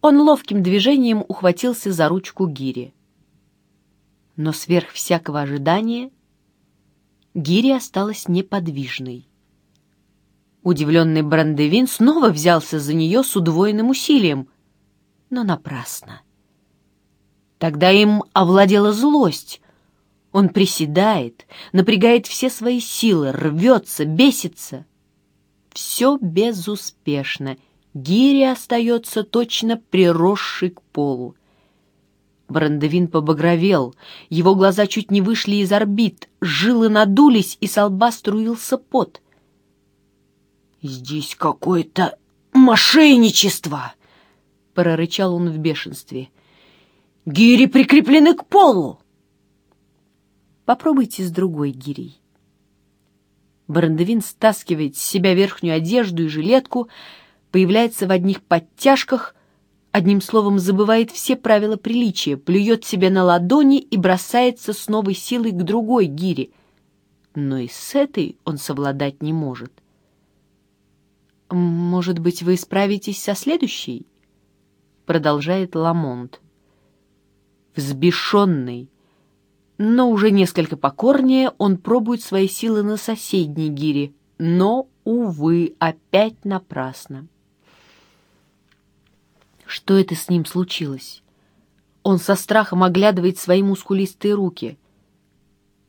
Он ловким движением ухватился за ручку гири. Но сверх всякого ожидания гири осталась неподвижной. Удивленный Брандевин снова взялся за нее с удвоенным усилием, но напрасно. Тогда им овладела злость. Он приседает, напрягает все свои силы, рвется, бесится. Все безуспешно. Гири остается точно приросший к полу. Брандовин побагровел, его глаза чуть не вышли из орбит, жилы надулись, и со лба струился пот — «Здесь какое-то мошенничество!» — прорычал он в бешенстве. «Гири прикреплены к полу!» «Попробуйте с другой гирей». Брандовин стаскивает с себя верхнюю одежду и жилетку, появляется в одних подтяжках, одним словом забывает все правила приличия, плюет себе на ладони и бросается с новой силой к другой гире. Но и с этой он совладать не может. «Может быть, вы справитесь со следующей?» Продолжает Ламонт. Взбешенный, но уже несколько покорнее, он пробует свои силы на соседней гире, но, увы, опять напрасно. Что это с ним случилось? Он со страхом оглядывает свои мускулистые руки.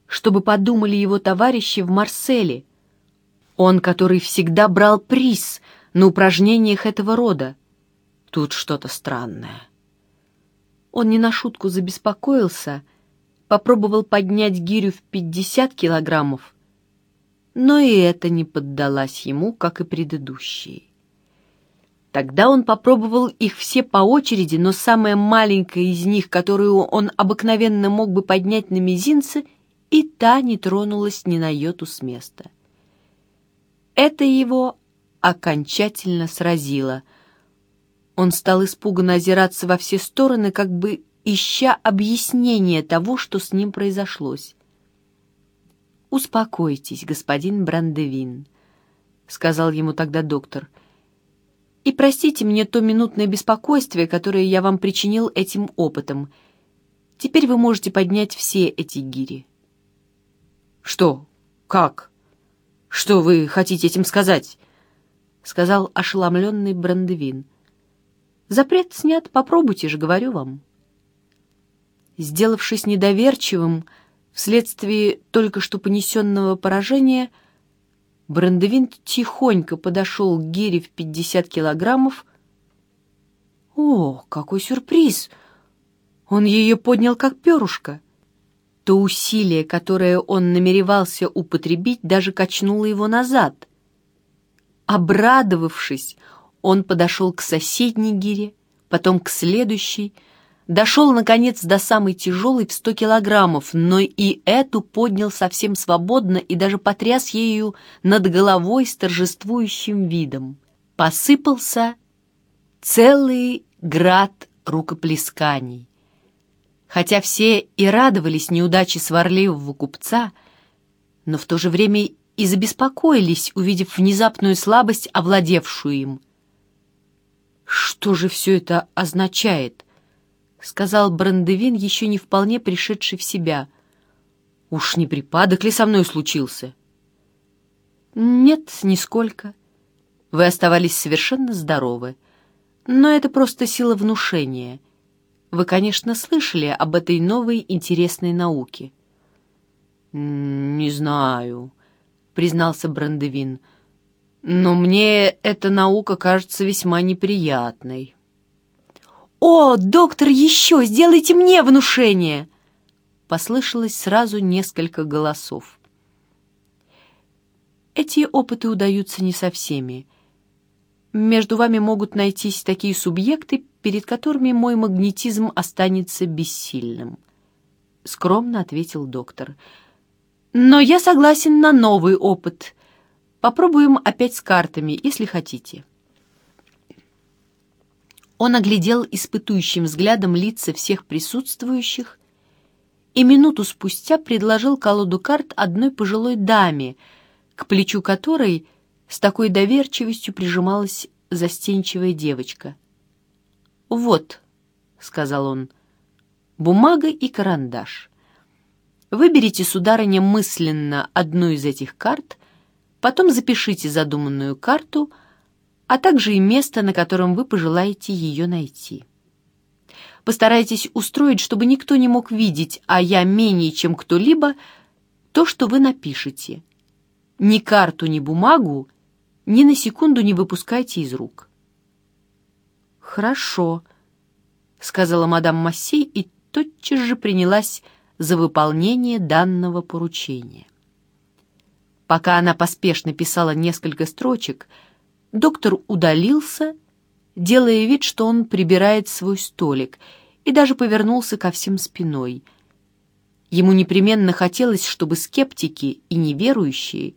Чтобы подумали его товарищи в Марселе, он, который всегда брал приз на упражнениях этого рода. Тут что-то странное. Он не на шутку забеспокоился, попробовал поднять гирю в 50 килограммов, но и это не поддалось ему, как и предыдущие. Тогда он попробовал их все по очереди, но самая маленькая из них, которую он обыкновенно мог бы поднять на мизинце, и та не тронулась ни на йоту с места. Это его окончательно сразило. Он стал испуганно озираться во все стороны, как бы ища объяснение того, что с ним произошлось. «Успокойтесь, господин Брандевин», — сказал ему тогда доктор, — «и простите мне то минутное беспокойство, которое я вам причинил этим опытом. Теперь вы можете поднять все эти гири». «Что? Как?» «Что вы хотите этим сказать?» — сказал ошеломленный Брандевин. «Запрет снят, попробуйте же, говорю вам». Сделавшись недоверчивым вследствие только что понесенного поражения, Брандевин тихонько подошел к гире в пятьдесят килограммов. О, какой сюрприз! Он ее поднял как перышко то усилие, которое он намеревался употребить, даже качнуло его назад. Обрадовавшись, он подошел к соседней гире, потом к следующей, дошел, наконец, до самой тяжелой в сто килограммов, но и эту поднял совсем свободно и даже потряс ею над головой с торжествующим видом. Посыпался целый град рукоплесканий. Хотя все и радовались неудаче сварливого купца, но в то же время и забеспокоились, увидев внезапную слабость, овладевшую им. «Что же все это означает?» — сказал Брандевин, еще не вполне пришедший в себя. «Уж не припадок ли со мной случился?» «Нет, нисколько. Вы оставались совершенно здоровы. Но это просто сила внушения» Вы, конечно, слышали об этой новой интересной науке. «Не знаю», — признался Брандевин. «Но мне эта наука кажется весьма неприятной». «О, доктор, еще сделайте мне внушение!» Послышалось сразу несколько голосов. Эти опыты удаются не со всеми. Между вами могут найтись такие субъекты, перед которыми мой магнетизм останется бессильным. Скромно ответил доктор. Но я согласен на новый опыт. Попробуем опять с картами, если хотите. Он оглядел испытующим взглядом лица всех присутствующих и минуту спустя предложил колоду карт одной пожилой даме, к плечу которой с такой доверчивостью прижималась застенчивая девочка — «Вот», — сказал он, — «бумага и карандаш. Выберите, сударыня, мысленно одну из этих карт, потом запишите задуманную карту, а также и место, на котором вы пожелаете ее найти. Постарайтесь устроить, чтобы никто не мог видеть, а я менее чем кто-либо, то, что вы напишете. Ни карту, ни бумагу ни на секунду не выпускайте из рук. «Хорошо», — сказала мадам Массей и тотчас же принялась за выполнение данного поручения. Пока она поспешно писала несколько строчек, доктор удалился, делая вид, что он прибирает свой столик, и даже повернулся ко всем спиной. Ему непременно хотелось, чтобы скептики и неверующие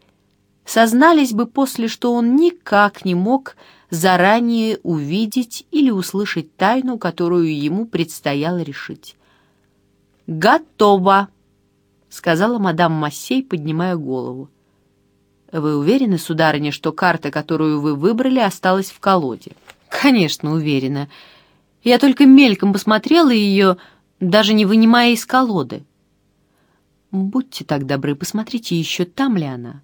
сознались бы после, что он никак не мог заранее увидеть или услышать тайну, которую ему предстояло решить. «Готово!» — сказала мадам Массей, поднимая голову. «Вы уверены, сударыня, что карта, которую вы выбрали, осталась в колоде?» «Конечно, уверена. Я только мельком посмотрела ее, даже не вынимая из колоды». «Будьте так добры, посмотрите еще, там ли она».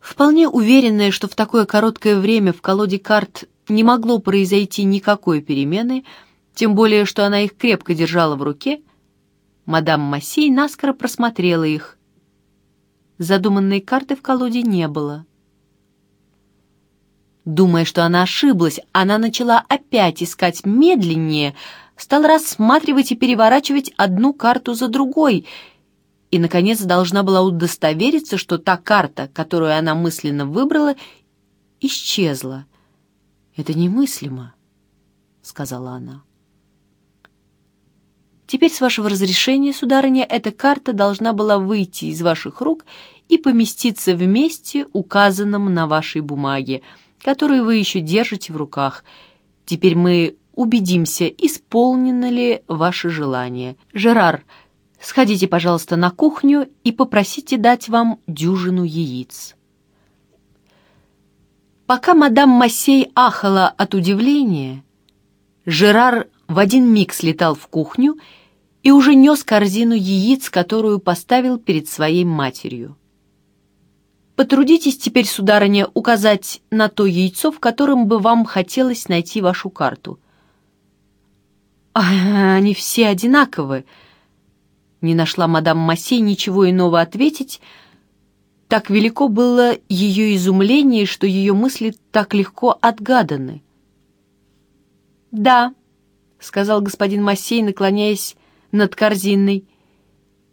Вполне уверенная, что в такое короткое время в колоде карт не могло произойти никакой перемены, — тем более, что она их крепко держала в руке, мадам Массей наскоро просмотрела их. Задуманной карты в колоде не было. Думая, что она ошиблась, она начала опять искать медленнее, стала рассматривать и переворачивать одну карту за другой, и, наконец, должна была удостовериться, что та карта, которую она мысленно выбрала, исчезла. «Это немыслимо», — сказала она. Теперь, с вашего разрешения, сударыня, эта карта должна была выйти из ваших рук и поместиться в месте, указанном на вашей бумаге, которую вы еще держите в руках. Теперь мы убедимся, исполнено ли ваше желание. Жерар, сходите, пожалуйста, на кухню и попросите дать вам дюжину яиц. Пока мадам Массей ахала от удивления, Жерар в один миг слетал в кухню и уже нес корзину яиц, которую поставил перед своей матерью. Потрудитесь теперь, сударыня, указать на то яйцо, в котором бы вам хотелось найти вашу карту. А, они все одинаковы. Не нашла мадам Массей ничего иного ответить. Так велико было ее изумление, что ее мысли так легко отгаданы. «Да», — сказал господин Массей, наклоняясь над корзиной.